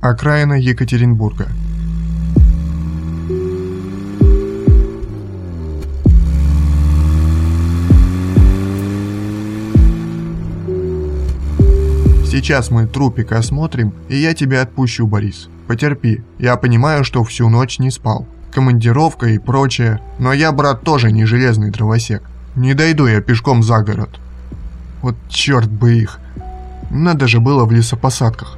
Окраина Екатеринбурга. Сейчас мы трупик осмотрим, и я тебя отпущу, Борис. Потерпи, я понимаю, что всю ночь не спал. Командировка и прочее, но я, брат, тоже не железный дровосек. Не дойду я пешком за город. Вот черт бы их. Надо же было в лесопосадках.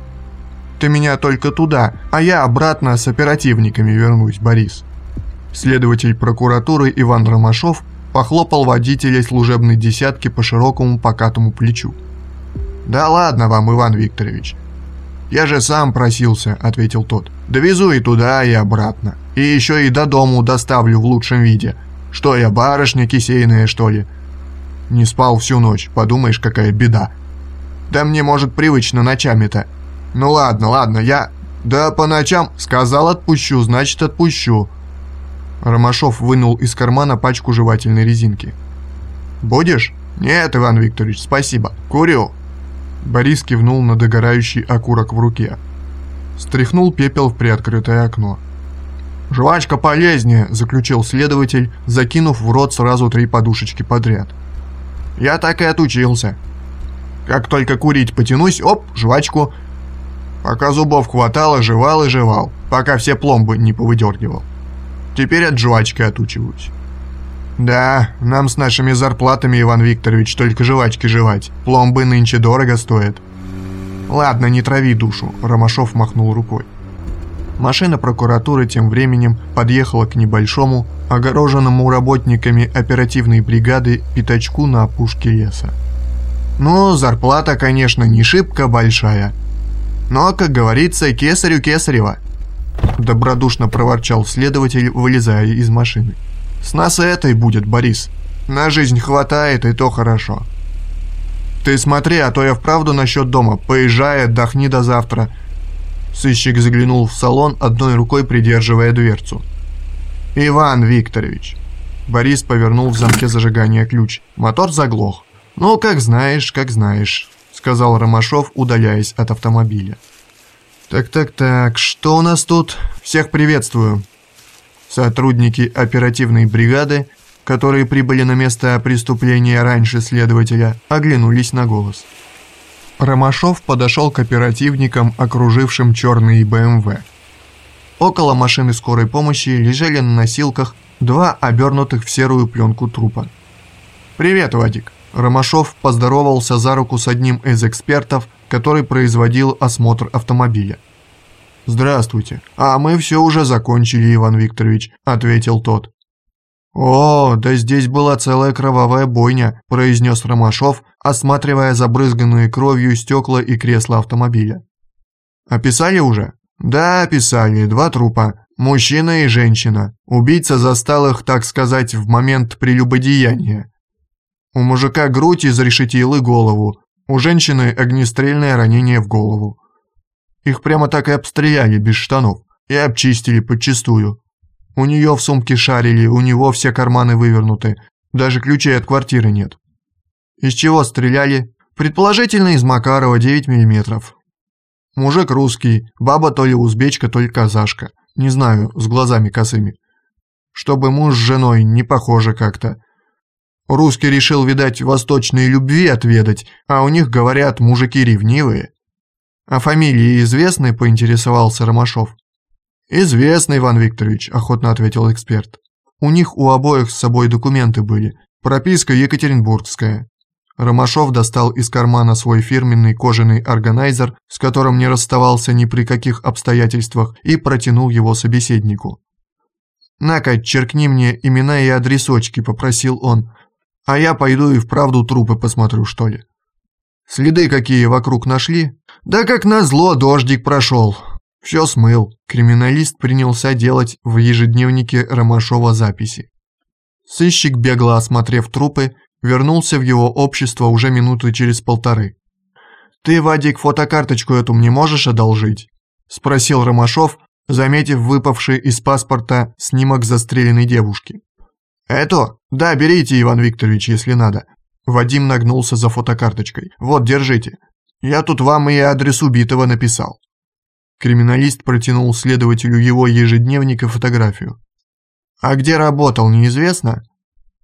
Ты меня только туда, а я обратно с оперативниками вернусь, Борис. Следователь прокуратуры Иван Ромашов похлопал водителя служебной десятки по широкому покатому плечу. «Да ладно вам, Иван Викторович. Я же сам просился», — ответил тот. «Довезу и туда, и обратно. И еще и до дому доставлю в лучшем виде. Что я, барышня кисейная, что ли?» Не спал всю ночь, подумаешь, какая беда. Да мне, может, привычно ночами-то. Ну ладно, ладно, я... Да по ночам сказал отпущу, значит отпущу. Ромашов вынул из кармана пачку жевательной резинки. «Будешь?» «Нет, Иван Викторович, спасибо. Курю». Борис кивнул на догорающий окурок в руке. Стряхнул пепел в приоткрытое окно. «Жвачка полезнее», – заключил следователь, закинув в рот сразу три подушечки подряд. «Я так и отучился. Как только курить потянусь, оп, жвачку. Пока зубов хватало, жевал и жевал, пока все пломбы не повыдергивал. Теперь от жвачки отучиваюсь». «Да, нам с нашими зарплатами, Иван Викторович, только жвачки жевать. Пломбы нынче дорого стоят». «Ладно, не трави душу», – Ромашов махнул рукой. Машина прокуратуры тем временем подъехала к небольшому, огороженному работниками оперативной бригады пятачку на опушке леса. Ну, зарплата, конечно, не шибко большая. Но, как говорится, кесарю кесарева. Добродушно проворчал следователь, вылезая из машины. С нас и этой будет, Борис. На жизнь хватает, и то хорошо. Ты смотри, а то я вправду насчет дома. Поезжай, отдохни до завтра. Сыщик заглянул в салон, одной рукой придерживая дверцу. «Иван Викторович». Борис повернул в замке зажигания ключ. Мотор заглох. «Ну, как знаешь, как знаешь», — сказал Ромашов, удаляясь от автомобиля. «Так-так-так, что у нас тут? Всех приветствую». Сотрудники оперативной бригады, которые прибыли на место преступления раньше следователя, оглянулись на голос. Ромашов подошел к оперативникам, окружившим черный БМВ. Около машины скорой помощи лежали на носилках два обернутых в серую пленку трупа. «Привет, Вадик!» Ромашов поздоровался за руку с одним из экспертов, который производил осмотр автомобиля. «Здравствуйте. А мы все уже закончили, Иван Викторович», — ответил тот. «О, да здесь была целая кровавая бойня», – произнес Ромашов, осматривая забрызганные кровью стекла и кресла автомобиля. «Описали уже?» «Да, описали. Два трупа. Мужчина и женщина. Убийца застал их, так сказать, в момент прелюбодеяния. У мужика грудь изрешетил и голову. У женщины огнестрельное ранение в голову. Их прямо так и обстреляли без штанов и обчистили подчистую. У нее в сумке шарили, у него все карманы вывернуты. Даже ключей от квартиры нет. Из чего стреляли? Предположительно, из Макарова 9 миллиметров. Мужик русский, баба то ли узбечка, то ли казашка. Не знаю, с глазами косыми. Чтобы муж с женой не похоже как-то. Русский решил, видать, восточные любви отведать, а у них, говорят, мужики ревнивые. А фамилии известны, поинтересовался Ромашов. «Известно, Иван Викторович», – охотно ответил эксперт. «У них у обоих с собой документы были. Прописка екатеринбургская». Ромашов достал из кармана свой фирменный кожаный органайзер, с которым не расставался ни при каких обстоятельствах, и протянул его собеседнику. «На-ка, черкни мне имена и адресочки», – попросил он. «А я пойду и вправду трупы посмотрю, что ли». «Следы какие вокруг нашли?» «Да как назло, дождик прошел. Все смыл. Криминалист принялся делать в ежедневнике Ромашова записи. Сыщик, бегло осмотрев трупы, вернулся в его общество уже минуты через полторы. «Ты, Вадик, фотокарточку эту мне можешь одолжить?» – спросил Ромашов, заметив выпавший из паспорта снимок застреленной девушки. «Это? Да, берите, Иван Викторович, если надо». Вадим нагнулся за фотокарточкой. «Вот, держите. Я тут вам и адрес убитого написал». Криминалист протянул следователю его ежедневник и фотографию. «А где работал, неизвестно?»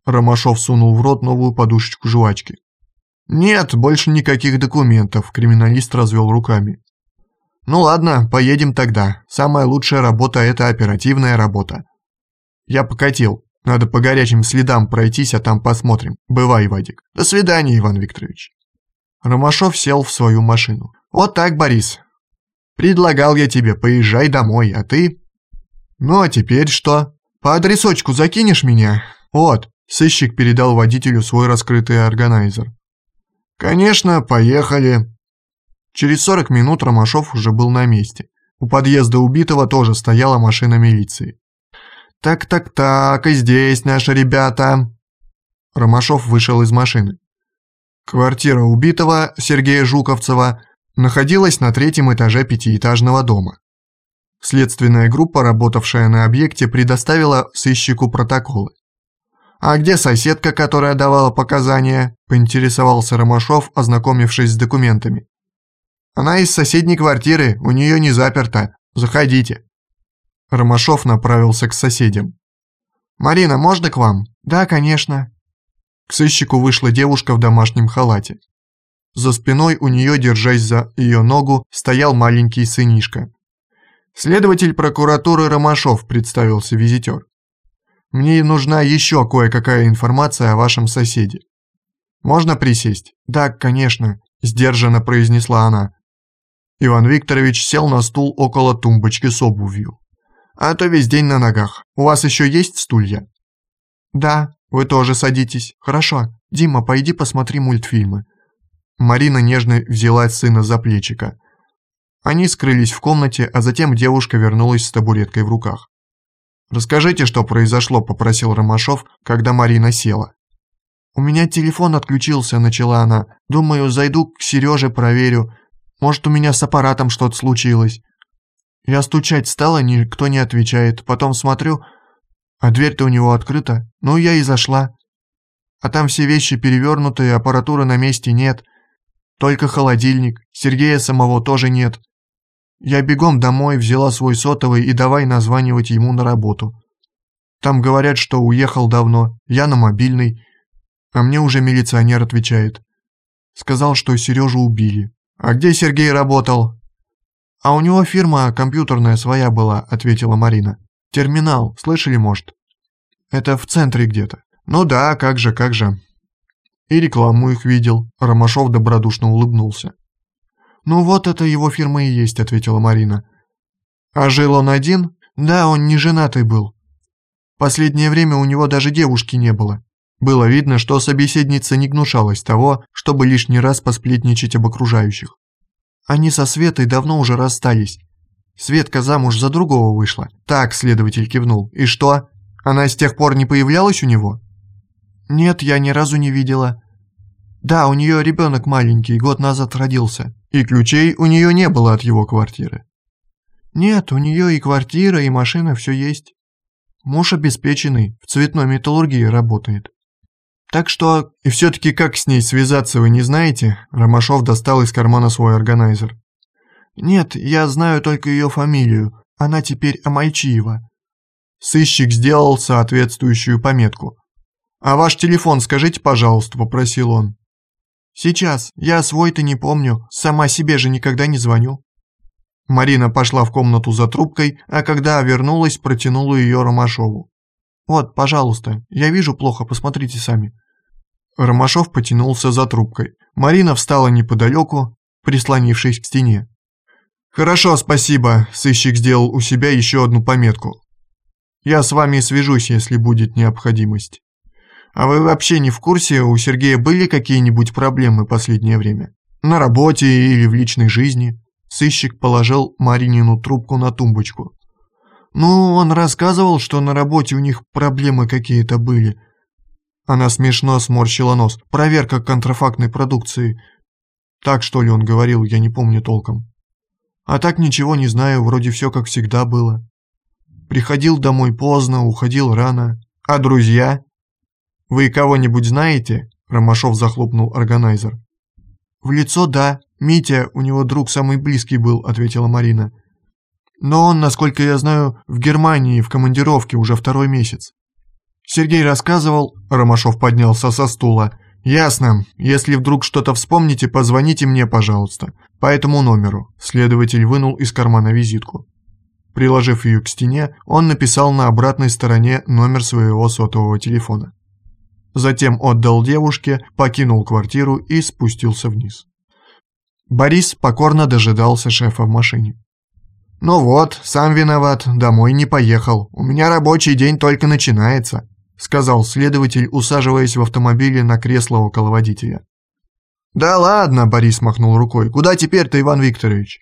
Ромашов сунул в рот новую подушечку жвачки. «Нет, больше никаких документов», – криминалист развел руками. «Ну ладно, поедем тогда. Самая лучшая работа – это оперативная работа». «Я покатил. Надо по горячим следам пройтись, а там посмотрим. Бывай, Вадик. До свидания, Иван Викторович». Ромашов сел в свою машину. «Вот так, Борис. Предлагал я тебе, поезжай домой, а ты...» «Ну а теперь что? По адресочку закинешь меня?» «Вот». Сыщик передал водителю свой раскрытый органайзер. «Конечно, поехали». Через 40 минут Ромашов уже был на месте. У подъезда убитого тоже стояла машина милиции. «Так-так-так, и здесь наши ребята». Ромашов вышел из машины. Квартира убитого, Сергея Жуковцева, находилась на третьем этаже пятиэтажного дома. Следственная группа, работавшая на объекте, предоставила сыщику протоколы. «А где соседка, которая давала показания?» – поинтересовался Ромашов, ознакомившись с документами. «Она из соседней квартиры, у нее не заперто. Заходите». Ромашов направился к соседям. «Марина, можно к вам?» «Да, конечно». К сыщику вышла девушка в домашнем халате. За спиной у нее, держась за ее ногу, стоял маленький сынишка. «Следователь прокуратуры Ромашов», – представился визитер. Мне нужна еще кое-какая информация о вашем соседе. Можно присесть? Да, конечно, сдержанно произнесла она. Иван Викторович сел на стул около тумбочки с обувью. А то весь день на ногах. У вас еще есть стулья? Да, вы тоже садитесь. Хорошо. Дима, пойди посмотри мультфильмы. Марина нежно взяла сына за плечика. Они скрылись в комнате, а затем девушка вернулась с табуреткой в руках. «Расскажите, что произошло», – попросил Ромашов, когда Марина села. «У меня телефон отключился», – начала она. «Думаю, зайду к Сереже, проверю. Может, у меня с аппаратом что-то случилось». Я стучать стала, никто не отвечает. Потом смотрю, а дверь-то у него открыта. Ну, я и зашла. А там все вещи перевернутые, аппаратуры на месте нет. Только холодильник. Сергея самого тоже нет. Я бегом домой, взяла свой сотовый и давай названивать ему на работу. Там говорят, что уехал давно, я на мобильный, а мне уже милиционер отвечает. Сказал, что Сережу убили. А где Сергей работал? А у него фирма компьютерная своя была, ответила Марина. Терминал, слышали, может? Это в центре где-то. Ну да, как же, как же. И рекламу их видел. Ромашов добродушно улыбнулся. «Ну вот это его фирма и есть», — ответила Марина. «А жил он один?» «Да, он не женатый был. Последнее время у него даже девушки не было. Было видно, что собеседница не гнушалась того, чтобы лишний раз посплетничать об окружающих. Они со Светой давно уже расстались. Светка замуж за другого вышла. Так, следователь кивнул. И что? Она с тех пор не появлялась у него? Нет, я ни разу не видела. Да, у нее ребенок маленький, год назад родился. И ключей у нее не было от его квартиры. Нет, у нее и квартира, и машина, все есть. Муж обеспеченный, в цветной металлургии работает. Так что, и все-таки как с ней связаться вы не знаете? Ромашов достал из кармана свой органайзер. Нет, я знаю только ее фамилию, она теперь Амайчиева. Сыщик сделал соответствующую пометку. «А ваш телефон скажите, пожалуйста», – попросил он. «Сейчас. Я свой-то не помню. Сама себе же никогда не звоню». Марина пошла в комнату за трубкой, а когда вернулась, протянула ее Ромашову. «Вот, пожалуйста. Я вижу плохо, посмотрите сами». Ромашов потянулся за трубкой. Марина встала неподалеку, прислонившись к стене. «Хорошо, спасибо», – сыщик сделал у себя еще одну пометку. «Я с вами свяжусь, если будет необходимость». А вы вообще не в курсе, у Сергея были какие-нибудь проблемы последнее время? На работе или в личной жизни?» Сыщик положил Маринину трубку на тумбочку. «Ну, он рассказывал, что на работе у них проблемы какие-то были». Она смешно сморщила нос. «Проверка контрафактной продукции». Так, что ли, он говорил, я не помню толком. А так ничего не знаю, вроде все как всегда было. Приходил домой поздно, уходил рано. А друзья? «Вы кого-нибудь знаете?» Ромашов захлопнул органайзер. «В лицо да. Митя, у него друг самый близкий был», — ответила Марина. Но он, насколько я знаю, в Германии в командировке уже второй месяц. Сергей рассказывал, Ромашов поднялся со стула. «Ясно. Если вдруг что-то вспомните, позвоните мне, пожалуйста. По этому номеру». Следователь вынул из кармана визитку. Приложив ее к стене, он написал на обратной стороне номер своего сотового телефона. Затем отдал девушке, покинул квартиру и спустился вниз. Борис покорно дожидался шефа в машине. «Ну вот, сам виноват, домой не поехал. У меня рабочий день только начинается», сказал следователь, усаживаясь в автомобиле на кресло около водителя. «Да ладно», – Борис махнул рукой. «Куда теперь-то, Иван Викторович?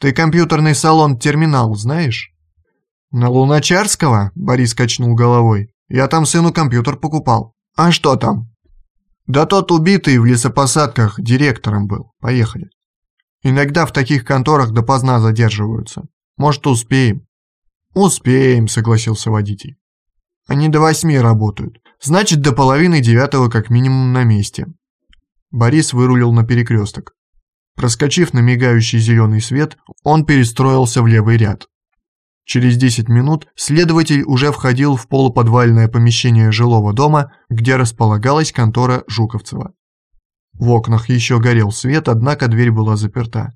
Ты компьютерный салон «Терминал» знаешь?» «На Луначарского?» – Борис качнул головой. «Я там сыну компьютер покупал». «А что там?» «Да тот убитый в лесопосадках директором был. Поехали». Иногда в таких конторах допоздна задерживаются. Может, успеем?» «Успеем», — согласился водитель. «Они до восьми работают. Значит, до половины девятого как минимум на месте». Борис вырулил на перекресток. Проскочив на мигающий зеленый свет, он перестроился в левый ряд. Через 10 минут следователь уже входил в полуподвальное помещение жилого дома, где располагалась контора Жуковцева. В окнах еще горел свет, однако дверь была заперта.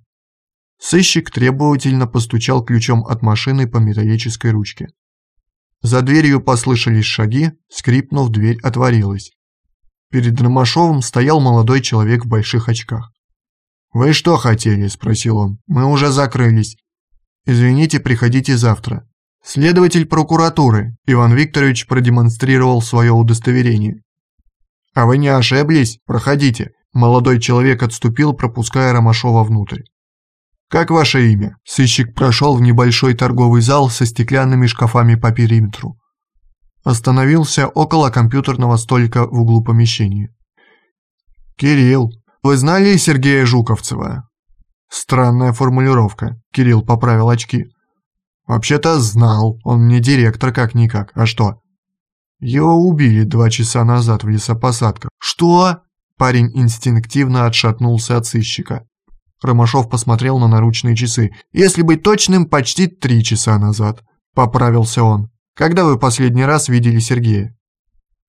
Сыщик требовательно постучал ключом от машины по металлической ручке. За дверью послышались шаги, скрипнув, дверь отворилась. Перед Ромашовым стоял молодой человек в больших очках. «Вы что хотели?» – спросил он. «Мы уже закрылись». «Извините, приходите завтра». Следователь прокуратуры Иван Викторович продемонстрировал свое удостоверение. «А вы не ошиблись? Проходите. Молодой человек отступил, пропуская Ромашова внутрь. «Как ваше имя?» Сыщик прошел в небольшой торговый зал со стеклянными шкафами по периметру. Остановился около компьютерного столика в углу помещения. «Кирилл, вы знали Сергея Жуковцева?» Странная формулировка. Кирилл поправил очки. «Вообще-то знал. Он мне директор как-никак. А что?» «Его убили два часа назад в лесопосадках». «Что?» Парень инстинктивно отшатнулся от сыщика. Ромашов посмотрел на наручные часы. «Если быть точным, почти три часа назад», — поправился он. «Когда вы последний раз видели Сергея?»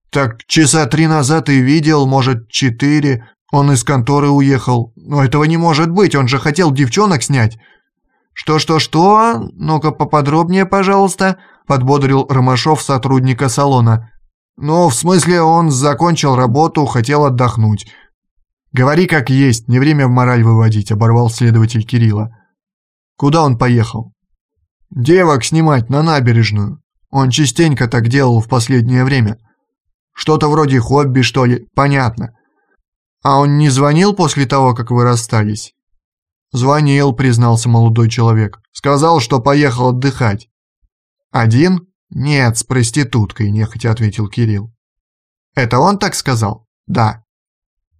«Так часа три назад и видел, может, четыре. Он из конторы уехал. Но этого не может быть, он же хотел девчонок снять». «Что-что-что? Ну-ка поподробнее, пожалуйста», — подбодрил Ромашов сотрудника салона. «Ну, в смысле, он закончил работу, хотел отдохнуть». «Говори как есть, не время в мораль выводить», — оборвал следователь Кирилла. «Куда он поехал?» «Девок снимать на набережную. Он частенько так делал в последнее время. Что-то вроде хобби, что ли, понятно. А он не звонил после того, как вы расстались?» «Звонил», — признался молодой человек. «Сказал, что поехал отдыхать». «Один?» «Нет, с проституткой», – нехотя ответил Кирилл. «Это он так сказал?» «Да».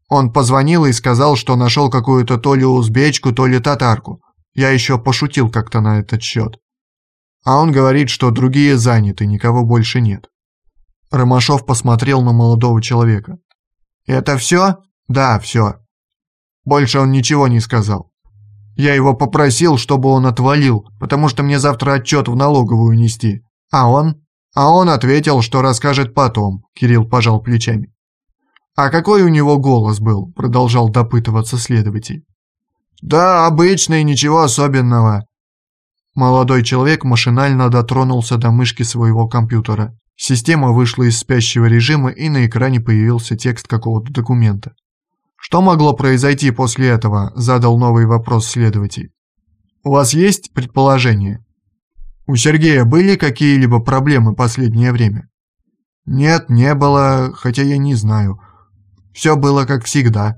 Он позвонил и сказал, что нашел какую-то то ли узбечку, то ли татарку. Я еще пошутил как-то на этот счет. А он говорит, что другие заняты, никого больше нет. Ромашов посмотрел на молодого человека. «Это все?» «Да, все». Больше он ничего не сказал. Я его попросил, чтобы он отвалил, потому что мне завтра отчет в налоговую нести. А он? А он ответил, что расскажет потом, Кирилл пожал плечами. А какой у него голос был, продолжал допытываться следователь. Да, обычный, ничего особенного. Молодой человек машинально дотронулся до мышки своего компьютера. Система вышла из спящего режима, и на экране появился текст какого-то документа. Что могло произойти после этого, задал новый вопрос следователь. У вас есть предположение? У Сергея были какие-либо проблемы последнее время? Нет, не было, хотя я не знаю. Все было как всегда.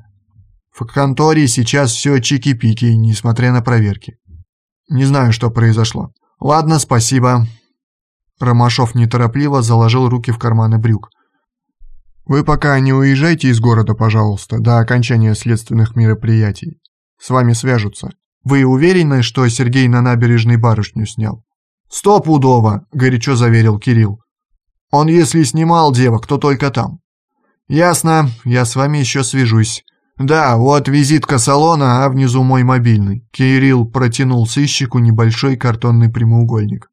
В конторе сейчас все чики-пики, несмотря на проверки. Не знаю, что произошло. Ладно, спасибо. Ромашов неторопливо заложил руки в карманы брюк. Вы пока не уезжайте из города, пожалуйста, до окончания следственных мероприятий. С вами свяжутся. Вы уверены, что Сергей на набережной барышню снял? «Стопудово», – горячо заверил Кирилл. «Он если снимал девок, то только там». «Ясно, я с вами еще свяжусь. «Да, вот визитка салона, а внизу мой мобильный». Кирилл протянул сыщику небольшой картонный прямоугольник.